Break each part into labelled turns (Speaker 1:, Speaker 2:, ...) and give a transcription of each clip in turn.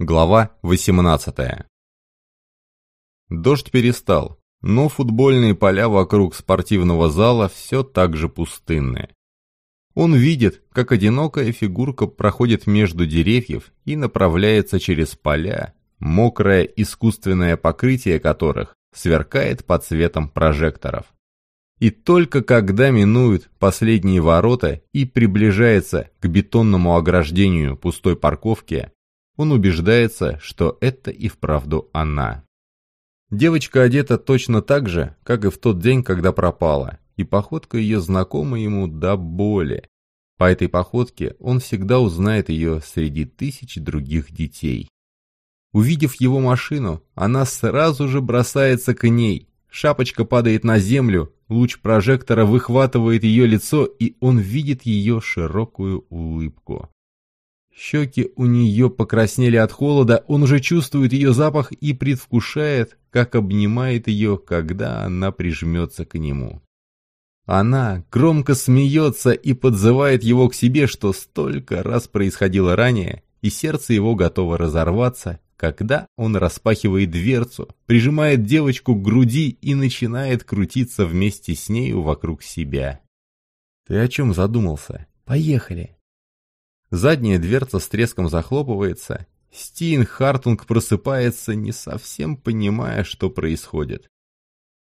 Speaker 1: Глава 18 Дождь перестал, но футбольные поля вокруг спортивного зала все так же пустынные. Он видит, как одинокая фигурка проходит между деревьев и направляется через поля, мокрое искусственное покрытие которых сверкает под светом прожекторов. И только когда минует последние ворота и приближается к бетонному ограждению пустой парковки, он убеждается, что это и вправду она. Девочка одета точно так же, как и в тот день, когда пропала, и походка ее знакома ему до боли. По этой походке он всегда узнает ее среди тысяч других детей. Увидев его машину, она сразу же бросается к ней. Шапочка падает на землю, луч прожектора выхватывает ее лицо, и он видит ее широкую улыбку. Щеки у нее покраснели от холода, он уже чувствует ее запах и предвкушает, как обнимает ее, когда она прижмется к нему. Она громко смеется и подзывает его к себе, что столько раз происходило ранее, и сердце его готово разорваться, когда он распахивает дверцу, прижимает девочку к груди и начинает крутиться вместе с нею вокруг себя. «Ты о чем задумался? Поехали!» Задняя дверца с треском захлопывается. Стин Хартунг просыпается, не совсем понимая, что происходит.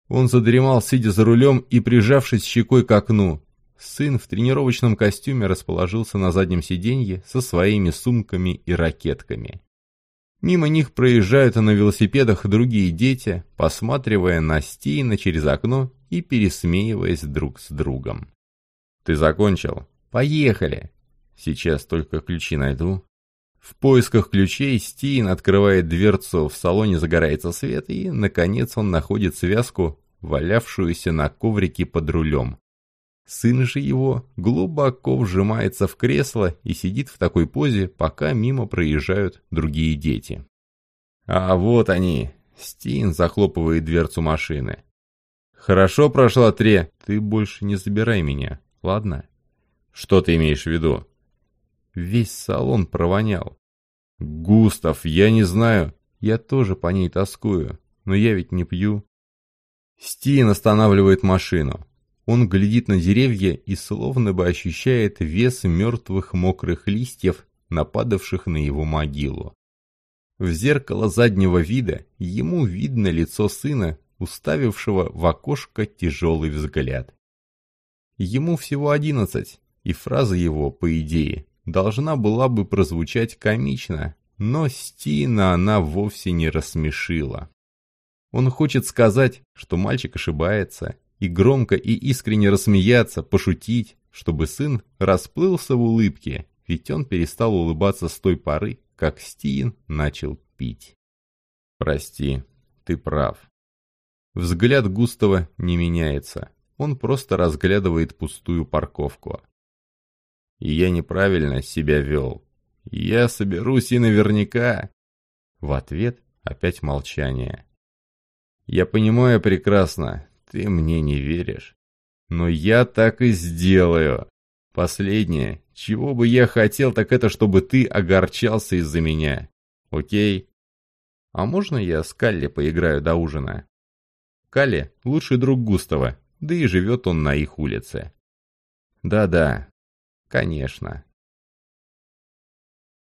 Speaker 1: Он задремал, сидя за рулем и прижавшись щекой к окну. Сын в тренировочном костюме расположился на заднем сиденье со своими сумками и ракетками. Мимо них проезжают на велосипедах другие дети, посматривая на Стина через окно и пересмеиваясь друг с другом. «Ты закончил? Поехали!» Сейчас только ключи найду. В поисках ключей Стин открывает дверцу, в салоне загорается свет, и, наконец, он находит связку, валявшуюся на коврике под рулем. Сын же его глубоко вжимается в кресло и сидит в такой позе, пока мимо проезжают другие дети. А вот они. Стин захлопывает дверцу машины. «Хорошо прошла Тре, ты больше не забирай меня, ладно?» «Что ты имеешь в виду?» Весь салон провонял. «Густав, я не знаю. Я тоже по ней тоскую, но я ведь не пью». Стин останавливает машину. Он глядит на деревья и словно бы ощущает вес мертвых мокрых листьев, нападавших на его могилу. В зеркало заднего вида ему видно лицо сына, уставившего в окошко тяжелый взгляд. Ему всего одиннадцать, и фраза его, по идее, должна была бы прозвучать комично, но Стина она вовсе не рассмешила. Он хочет сказать, что мальчик ошибается, и громко и искренне рассмеяться, пошутить, чтобы сын расплылся в улыбке, ведь он перестал улыбаться с той поры, как Стин начал пить. «Прости, ты прав». Взгляд Густава не меняется, он просто разглядывает пустую парковку и я неправильно себя вел. Я соберусь и наверняка...» В ответ опять молчание. «Я понимаю прекрасно, ты мне не веришь. Но я так и сделаю. Последнее, чего бы я хотел, так это чтобы ты огорчался из-за меня. Окей? А можно я с Калли поиграю до ужина?» Калли — лучший друг Густава, да и живет он на их улице. Да-да, Конечно.